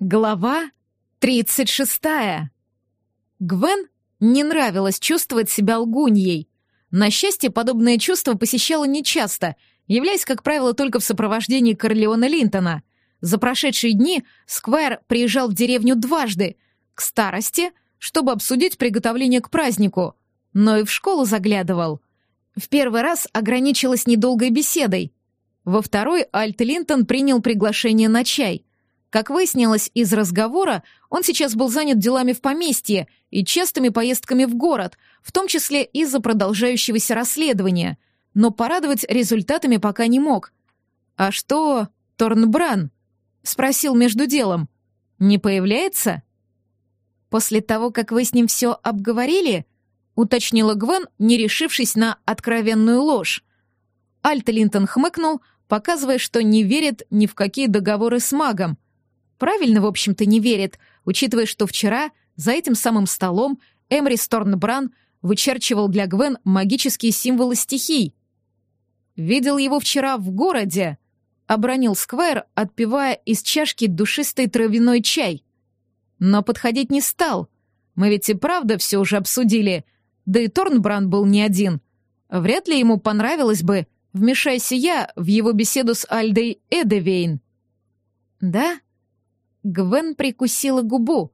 Глава 36. Гвен не нравилось чувствовать себя лгуньей. На счастье, подобное чувство посещало нечасто, являясь, как правило, только в сопровождении Корлеона Линтона. За прошедшие дни Сквайр приезжал в деревню дважды, к старости, чтобы обсудить приготовление к празднику, но и в школу заглядывал. В первый раз ограничилась недолгой беседой. Во второй Альт Линтон принял приглашение на чай — как выяснилось из разговора, он сейчас был занят делами в поместье и частыми поездками в город, в том числе из-за продолжающегося расследования, но порадовать результатами пока не мог. «А что Торнбран?» — спросил между делом. «Не появляется?» «После того, как вы с ним все обговорили?» — уточнила Гвен, не решившись на откровенную ложь. Альт Линтон хмыкнул, показывая, что не верит ни в какие договоры с магом — Правильно, в общем-то, не верит, учитывая, что вчера за этим самым столом Эмри Сторнбран вычерчивал для Гвен магические символы стихий. «Видел его вчера в городе», — обронил Сквайр, отпивая из чашки душистый травяной чай. «Но подходить не стал. Мы ведь и правда все уже обсудили. Да и Торнбран был не один. Вряд ли ему понравилось бы, вмешайся я в его беседу с Альдой Эдевейн». «Да?» Гвен прикусила губу,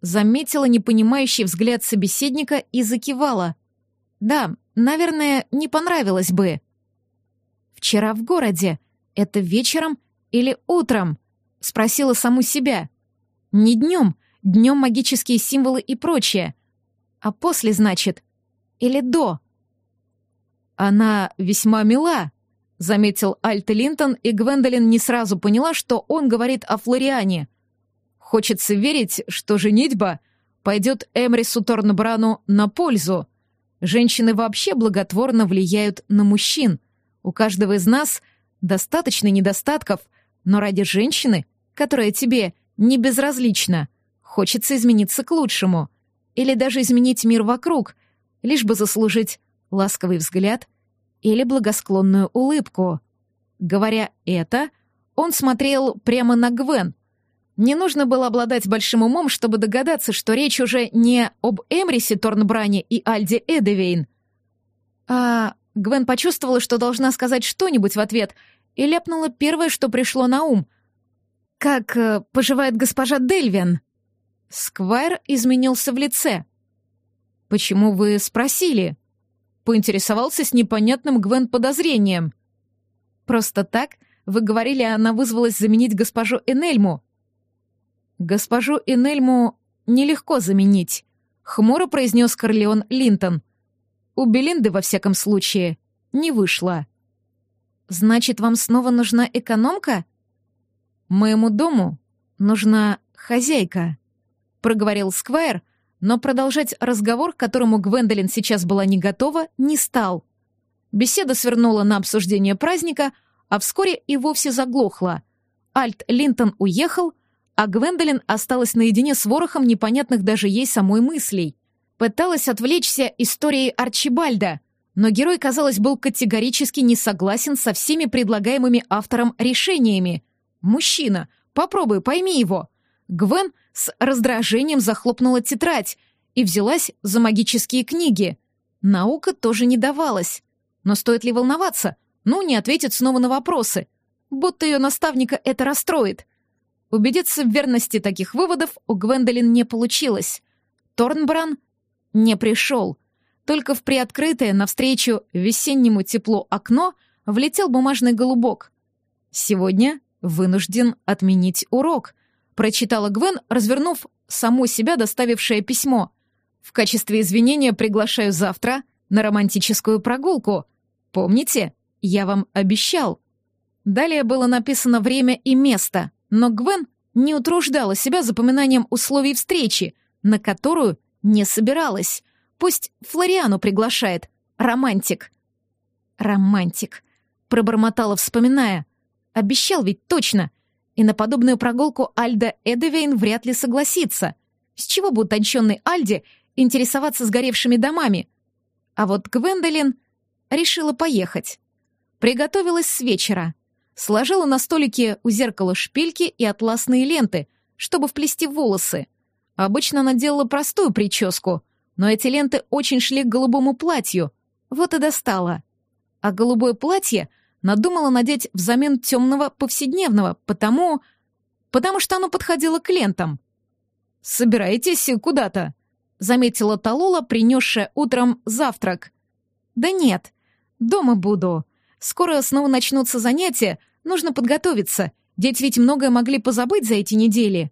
заметила непонимающий взгляд собеседника и закивала. «Да, наверное, не понравилось бы». «Вчера в городе. Это вечером или утром?» — спросила саму себя. «Не днем, днем магические символы и прочее. А после, значит? Или до?» «Она весьма мила», — заметил Альт Линтон, и Гвендолин не сразу поняла, что он говорит о Флориане. Хочется верить, что женитьба пойдет Эмрису Торнбрану на пользу. Женщины вообще благотворно влияют на мужчин. У каждого из нас достаточно недостатков, но ради женщины, которая тебе не безразлична, хочется измениться к лучшему. Или даже изменить мир вокруг, лишь бы заслужить ласковый взгляд или благосклонную улыбку. Говоря это, он смотрел прямо на Гвен — не нужно было обладать большим умом, чтобы догадаться, что речь уже не об Эмрисе Торнбране и Альде Эдевейн. А Гвен почувствовала, что должна сказать что-нибудь в ответ, и ляпнула первое, что пришло на ум. «Как э, поживает госпожа Дельвин?» Сквайр изменился в лице. «Почему вы спросили?» Поинтересовался с непонятным Гвен подозрением. «Просто так? Вы говорили, она вызвалась заменить госпожу Энельму. «Госпожу Энельму нелегко заменить», — хмуро произнес Корлеон Линтон. «У Белинды, во всяком случае, не вышло». «Значит, вам снова нужна экономка?» «Моему дому нужна хозяйка», — проговорил Сквайр, но продолжать разговор, к которому Гвендолин сейчас была не готова, не стал. Беседа свернула на обсуждение праздника, а вскоре и вовсе заглохла. Альт Линтон уехал — а Гвендолин осталась наедине с ворохом непонятных даже ей самой мыслей. Пыталась отвлечься историей Арчибальда, но герой, казалось, был категорически не согласен со всеми предлагаемыми автором решениями. «Мужчина, попробуй, пойми его». Гвен с раздражением захлопнула тетрадь и взялась за магические книги. Наука тоже не давалась. Но стоит ли волноваться? Ну, не ответит снова на вопросы. Будто ее наставника это расстроит. Убедиться в верности таких выводов у Гвендолин не получилось. Торнбран не пришел. Только в приоткрытое навстречу весеннему теплу окно влетел бумажный голубок. «Сегодня вынужден отменить урок», — прочитала Гвен, развернув саму себя доставившее письмо. «В качестве извинения приглашаю завтра на романтическую прогулку. Помните, я вам обещал». Далее было написано время и место — но Гвен не утруждала себя запоминанием условий встречи, на которую не собиралась. Пусть Флориану приглашает. Романтик. Романтик. Пробормотала, вспоминая. Обещал ведь точно. И на подобную прогулку Альда Эдевейн вряд ли согласится. С чего бы утонченной Альде интересоваться сгоревшими домами? А вот Гвендолин решила поехать. Приготовилась с вечера — сложила на столике у зеркала шпильки и атласные ленты, чтобы вплести волосы. Обычно она делала простую прическу, но эти ленты очень шли к голубому платью, вот и достала. А голубое платье надумала надеть взамен темного повседневного, потому... потому что оно подходило к лентам. «Собираетесь куда-то?» — заметила Талула, принесшая утром завтрак. «Да нет, дома буду. Скоро снова начнутся занятия, нужно подготовиться. Дети ведь многое могли позабыть за эти недели».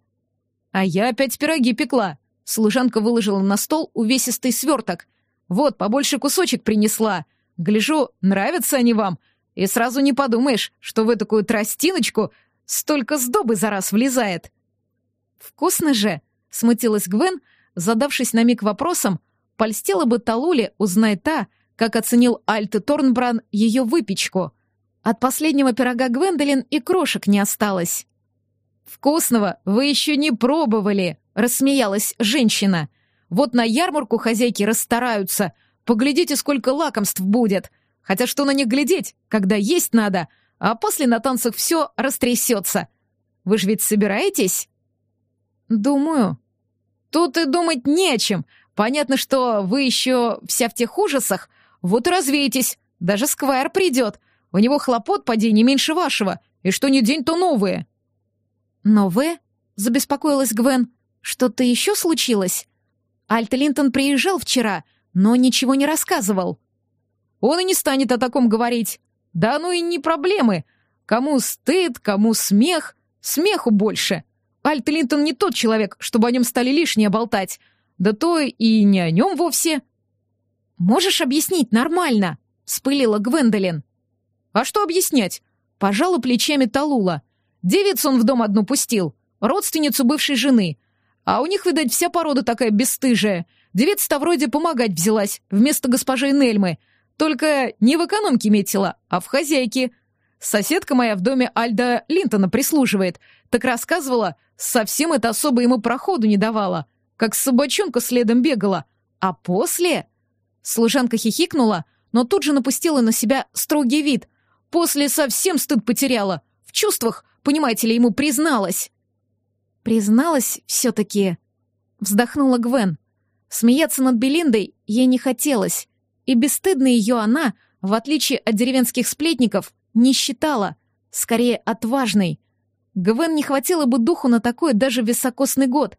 «А я опять пироги пекла», — служанка выложила на стол увесистый сверток. «Вот, побольше кусочек принесла. Гляжу, нравятся они вам. И сразу не подумаешь, что в такую тростиночку столько сдобы за раз влезает». «Вкусно же!» — смутилась Гвен, задавшись на миг вопросом, польстела бы Талуле, узнай та, как оценил Альте Торнбран ее выпечку. От последнего пирога Гвендолин и крошек не осталось. «Вкусного вы еще не пробовали!» — рассмеялась женщина. «Вот на ярмарку хозяйки расстараются. Поглядите, сколько лакомств будет. Хотя что на них глядеть, когда есть надо, а после на танцах все растрясется. Вы же ведь собираетесь?» «Думаю», Тут и думать не о чем. Понятно, что вы еще вся в тех ужасах. Вот и развеетесь. Даже Сквайр придет. У него хлопот поди не меньше вашего. И что ни день, то новые. Новые? Забеспокоилась Гвен. Что-то еще случилось? Альт Линтон приезжал вчера, но ничего не рассказывал. Он и не станет о таком говорить. Да ну и не проблемы. Кому стыд, кому смех. Смеху больше. Альт Линтон не тот человек, чтобы о нем стали лишнее болтать. Да то и не о нем вовсе. «Можешь объяснить нормально?» — вспылила Гвендолин. «А что объяснять?» — пожала плечами Талула. «Девицу он в дом одну пустил, родственницу бывшей жены. А у них, видать, вся порода такая бесстыжая. Девица-то вроде помогать взялась вместо госпожи Нельмы. Только не в экономке метила, а в хозяйке. Соседка моя в доме Альда Линтона прислуживает. Так рассказывала, совсем это особо ему проходу не давала. Как собачонка следом бегала. А после... Служанка хихикнула, но тут же напустила на себя строгий вид. После совсем стыд потеряла. В чувствах, понимаете ли, ему призналась. Призналась все-таки. Вздохнула Гвен. Смеяться над Белиндой ей не хотелось. И бесстыдно ее она, в отличие от деревенских сплетников, не считала, скорее отважной. Гвен не хватило бы духу на такой даже високосный год.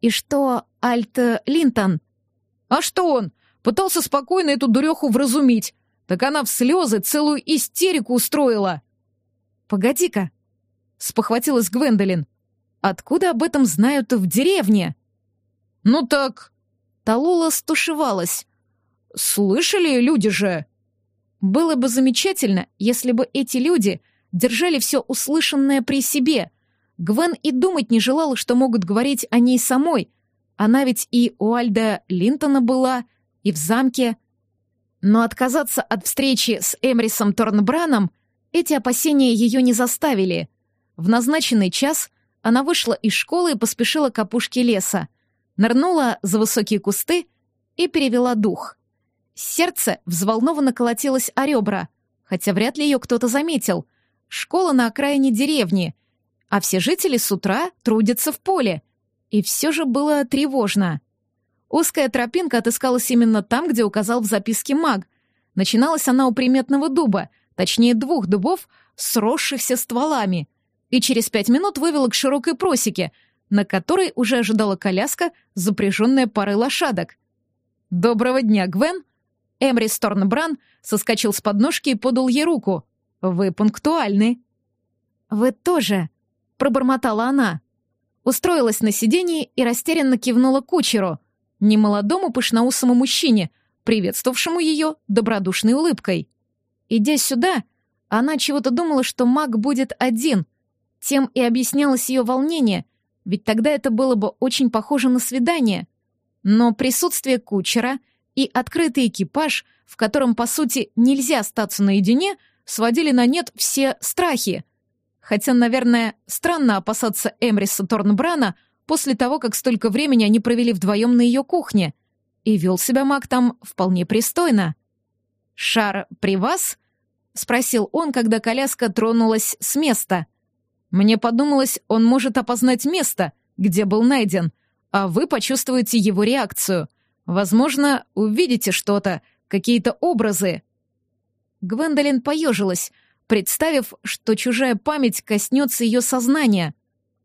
И что Альт Линтон? А что он? Пытался спокойно эту дуреху вразумить. Так она в слезы целую истерику устроила. «Погоди-ка», — спохватилась Гвендолин. «Откуда об этом знают в деревне?» «Ну так...» Талула стушевалась. «Слышали люди же?» Было бы замечательно, если бы эти люди держали все услышанное при себе. Гвен и думать не желала, что могут говорить о ней самой. Она ведь и у Альда Линтона была, и в замке. Но отказаться от встречи с Эмрисом Торнбраном эти опасения ее не заставили. В назначенный час она вышла из школы и поспешила к опушке леса, нырнула за высокие кусты и перевела дух. Сердце взволнованно колотилось о ребра, хотя вряд ли ее кто-то заметил. Школа на окраине деревни, а все жители с утра трудятся в поле. И все же было тревожно. Узкая тропинка отыскалась именно там, где указал в записке маг. Начиналась она у приметного дуба, точнее двух дубов, сросшихся стволами, и через пять минут вывела к широкой просеке, на которой уже ожидала коляска, запряженная парой лошадок. «Доброго дня, Гвен!» Эмри Сторнбран соскочил с подножки и подал ей руку. «Вы пунктуальны». «Вы тоже», — пробормотала она. Устроилась на сиденье и растерянно кивнула кучеру, немолодому пышноусому мужчине, приветствовавшему ее добродушной улыбкой. Идя сюда, она чего-то думала, что маг будет один. Тем и объяснялось ее волнение, ведь тогда это было бы очень похоже на свидание. Но присутствие кучера — и открытый экипаж, в котором, по сути, нельзя остаться наедине, сводили на нет все страхи. Хотя, наверное, странно опасаться Эмриса Торнбрана после того, как столько времени они провели вдвоем на ее кухне. И вел себя маг там вполне пристойно. «Шар при вас?» — спросил он, когда коляска тронулась с места. Мне подумалось, он может опознать место, где был найден, а вы почувствуете его реакцию. Возможно, увидите что-то, какие-то образы». Гвендолин поежилась, представив, что чужая память коснется ее сознания.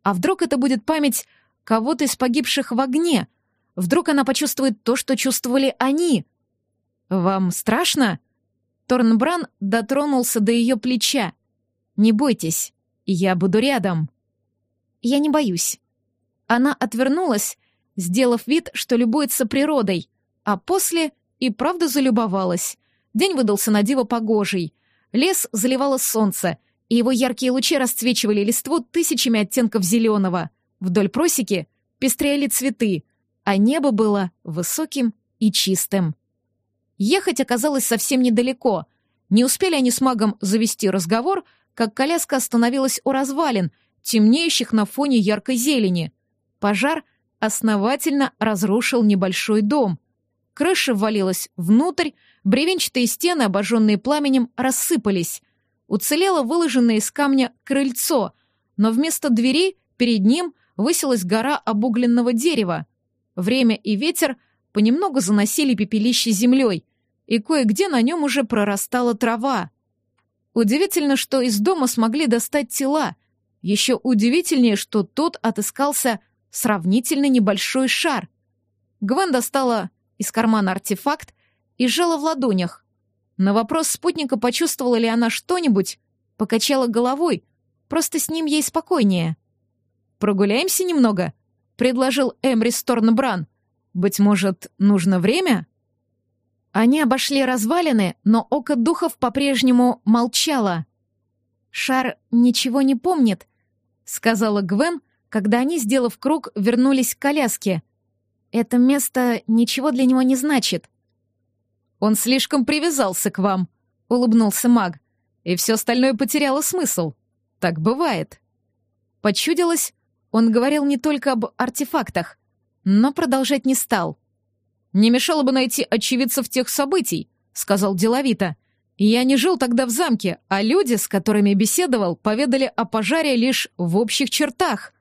А вдруг это будет память кого-то из погибших в огне? Вдруг она почувствует то, что чувствовали они? «Вам страшно?» Торнбран дотронулся до ее плеча. «Не бойтесь, я буду рядом». «Я не боюсь». Она отвернулась, сделав вид, что любуется природой, а после и правда залюбовалась. День выдался на диво погожий. Лес заливало солнце, и его яркие лучи расцвечивали листву тысячами оттенков зеленого. Вдоль просеки пестрели цветы, а небо было высоким и чистым. Ехать оказалось совсем недалеко. Не успели они с магом завести разговор, как коляска остановилась у развалин, темнеющих на фоне яркой зелени. Пожар основательно разрушил небольшой дом. Крыша ввалилась внутрь, бревенчатые стены, обожженные пламенем, рассыпались. Уцелело выложенное из камня крыльцо, но вместо двери перед ним высилась гора обугленного дерева. Время и ветер понемногу заносили пепелище землей, и кое-где на нем уже прорастала трава. Удивительно, что из дома смогли достать тела. Еще удивительнее, что тот отыскался сравнительно небольшой шар. Гвен достала из кармана артефакт и сжала в ладонях. На вопрос спутника, почувствовала ли она что-нибудь, покачала головой, просто с ним ей спокойнее. «Прогуляемся немного?» — предложил Эмрис Торнбран. «Быть может, нужно время?» Они обошли развалины, но око духов по-прежнему молчало. «Шар ничего не помнит», — сказала Гвен, когда они, сделав круг, вернулись к коляске. «Это место ничего для него не значит». «Он слишком привязался к вам», — улыбнулся маг, «и все остальное потеряло смысл. Так бывает». Почудилось, он говорил не только об артефактах, но продолжать не стал — «Не мешало бы найти очевидцев тех событий», — сказал деловито. «Я не жил тогда в замке, а люди, с которыми беседовал, поведали о пожаре лишь в общих чертах».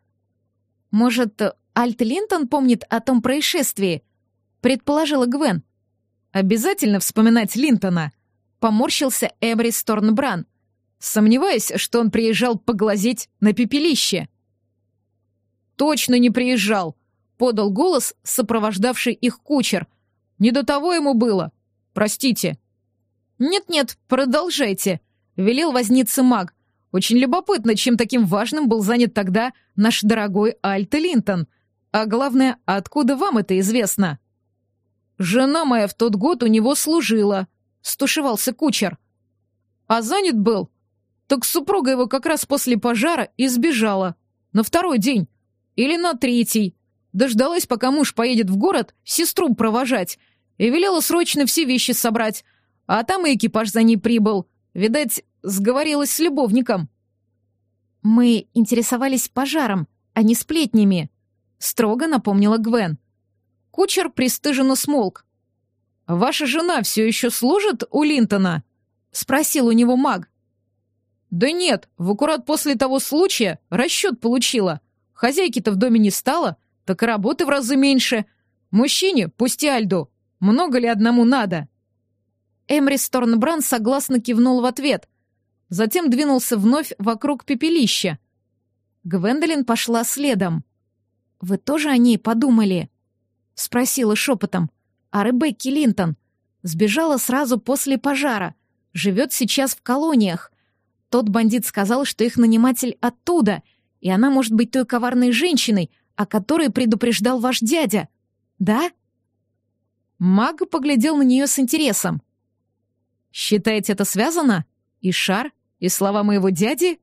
«Может, Альт Линтон помнит о том происшествии?» — предположила Гвен. «Обязательно вспоминать Линтона», — поморщился Эбрис Торнбран. «Сомневаюсь, что он приезжал поглазеть на пепелище». «Точно не приезжал», подал голос сопровождавший их кучер. «Не до того ему было. Простите». «Нет-нет, продолжайте», — велел возница маг. «Очень любопытно, чем таким важным был занят тогда наш дорогой Альт Линтон. А главное, откуда вам это известно?» «Жена моя в тот год у него служила», — стушевался кучер. «А занят был? Так супруга его как раз после пожара и сбежала. На второй день. Или на третий. Дождалась, пока муж поедет в город сестру провожать, и велела срочно все вещи собрать. А там и экипаж за ней прибыл. Видать, сговорилась с любовником. «Мы интересовались пожаром, а не сплетнями», — строго напомнила Гвен. Кучер пристыженно смолк. «Ваша жена все еще служит у Линтона?» — спросил у него маг. «Да нет, в аккурат после того случая расчет получила. Хозяйки-то в доме не стало, так и работы в разы меньше. Мужчине, пусть и Альду, много ли одному надо?» Эмри Сторнбран согласно кивнул в ответ. Затем двинулся вновь вокруг пепелища. Гвендолин пошла следом. «Вы тоже о ней подумали?» — спросила шепотом. «А Ребекки Линтон сбежала сразу после пожара, живет сейчас в колониях. Тот бандит сказал, что их наниматель оттуда, и она может быть той коварной женщиной, о которой предупреждал ваш дядя. Да?» Маг поглядел на нее с интересом. «Считаете, это связано? И шар, и слова моего дяди?»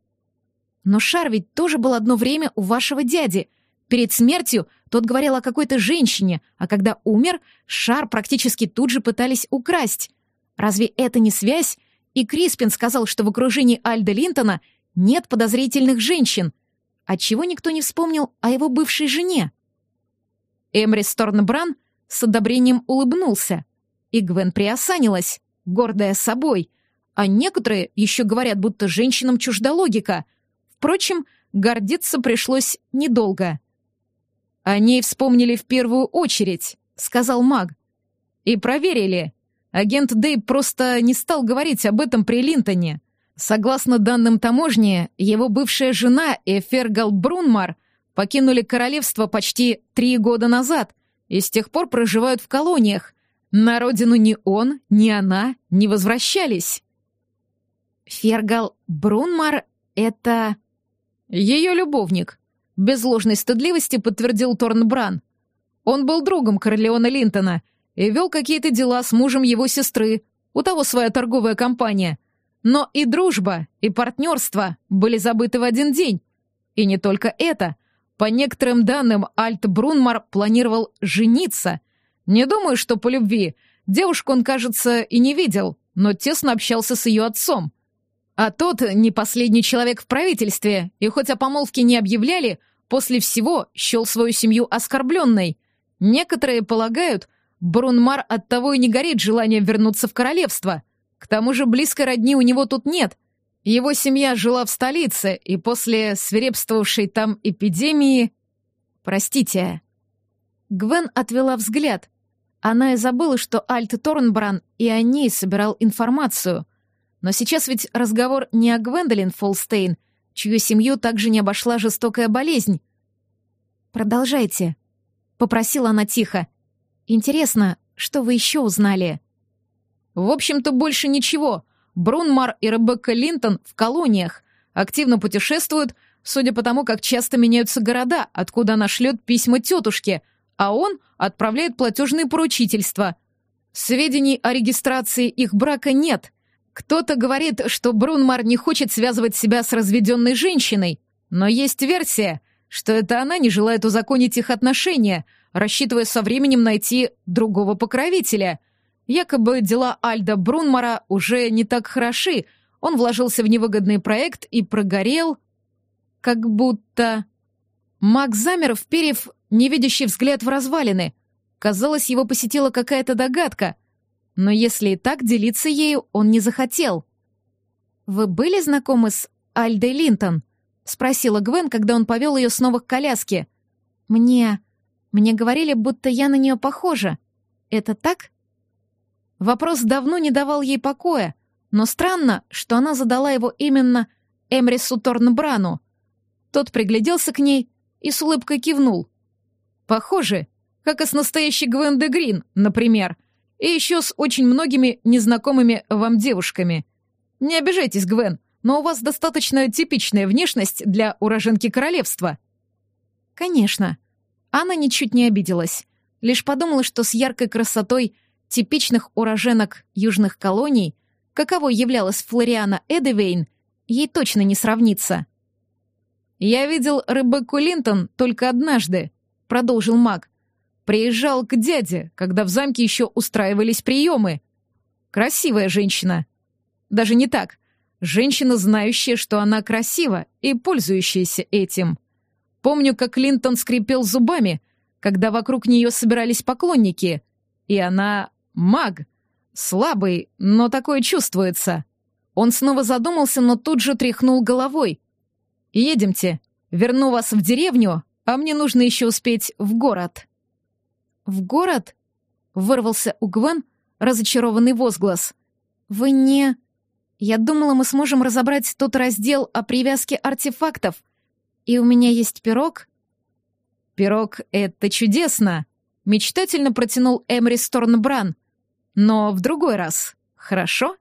«Но шар ведь тоже был одно время у вашего дяди. Перед смертью тот говорил о какой-то женщине, а когда умер, шар практически тут же пытались украсть. Разве это не связь? И Криспин сказал, что в окружении Альда Линтона нет подозрительных женщин. Отчего никто не вспомнил о его бывшей жене? Эмри Сторнбран с одобрением улыбнулся, и Гвен приосанилась, гордая собой, а некоторые еще говорят, будто женщинам чужда логика. Впрочем, гордиться пришлось недолго. «О ней вспомнили в первую очередь», — сказал маг. «И проверили. Агент Дейб просто не стал говорить об этом при Линтоне. Согласно данным таможни, его бывшая жена Эфергал Брунмар покинули королевство почти три года назад и с тех пор проживают в колониях. На родину ни он, ни она не возвращались». «Фергал Брунмар — это...» «Ее любовник», — без ложной стыдливости подтвердил Торнбран. «Он был другом Корлеона Линтона и вел какие-то дела с мужем его сестры, у того своя торговая компания. Но и дружба, и партнерство были забыты в один день. И не только это. По некоторым данным, Альт Брунмар планировал жениться. Не думаю, что по любви. Девушку он, кажется, и не видел, но тесно общался с ее отцом. А тот не последний человек в правительстве, и хоть о помолвке не объявляли, после всего счел свою семью оскорбленной. Некоторые полагают, Брунмар оттого и не горит желанием вернуться в королевство. К тому же близкой родни у него тут нет. Его семья жила в столице, и после свирепствовавшей там эпидемии... Простите. Гвен отвела взгляд. Она и забыла, что Альт Торнбран и о ней собирал информацию. Но сейчас ведь разговор не о Гвендолин Фолстейн, чью семью также не обошла жестокая болезнь. «Продолжайте», — попросила она тихо. «Интересно, что вы еще узнали?» «В общем-то, больше ничего. Брунмар и Ребекка Линтон в колониях. Активно путешествуют, судя по тому, как часто меняются города, откуда она шлет письма тетушке, а он отправляет платежные поручительства. Сведений о регистрации их брака нет — кто-то говорит, что Брунмар не хочет связывать себя с разведенной женщиной, но есть версия, что это она не желает узаконить их отношения, рассчитывая со временем найти другого покровителя. Якобы дела Альда Брунмара уже не так хороши, он вложился в невыгодный проект и прогорел, как будто... Маг замер, вперев невидящий взгляд в развалины. Казалось, его посетила какая-то догадка — но если и так делиться ею он не захотел. «Вы были знакомы с Альдой Линтон?» — спросила Гвен, когда он повел ее снова к коляске. «Мне... мне говорили, будто я на нее похожа. Это так?» Вопрос давно не давал ей покоя, но странно, что она задала его именно Эмрису Торнбрану. Тот пригляделся к ней и с улыбкой кивнул. «Похоже, как и с настоящей Гвен де Грин, например», и еще с очень многими незнакомыми вам девушками. Не обижайтесь, Гвен, но у вас достаточно типичная внешность для уроженки королевства». «Конечно». Анна ничуть не обиделась. Лишь подумала, что с яркой красотой типичных уроженок южных колоний, каково являлась Флориана Эдевейн, ей точно не сравнится. «Я видел Ребекку Линтон только однажды», — продолжил маг. Приезжал к дяде, когда в замке еще устраивались приемы. Красивая женщина. Даже не так. Женщина, знающая, что она красива и пользующаяся этим. Помню, как Линтон скрипел зубами, когда вокруг нее собирались поклонники. И она маг. Слабый, но такое чувствуется. Он снова задумался, но тут же тряхнул головой. «Едемте. Верну вас в деревню, а мне нужно еще успеть в город». «В город?» — вырвался у Гвен разочарованный возглас. «Вы не...» «Я думала, мы сможем разобрать тот раздел о привязке артефактов. И у меня есть пирог». «Пирог — это чудесно!» — мечтательно протянул Эмри Сторнбран. «Но в другой раз, хорошо?»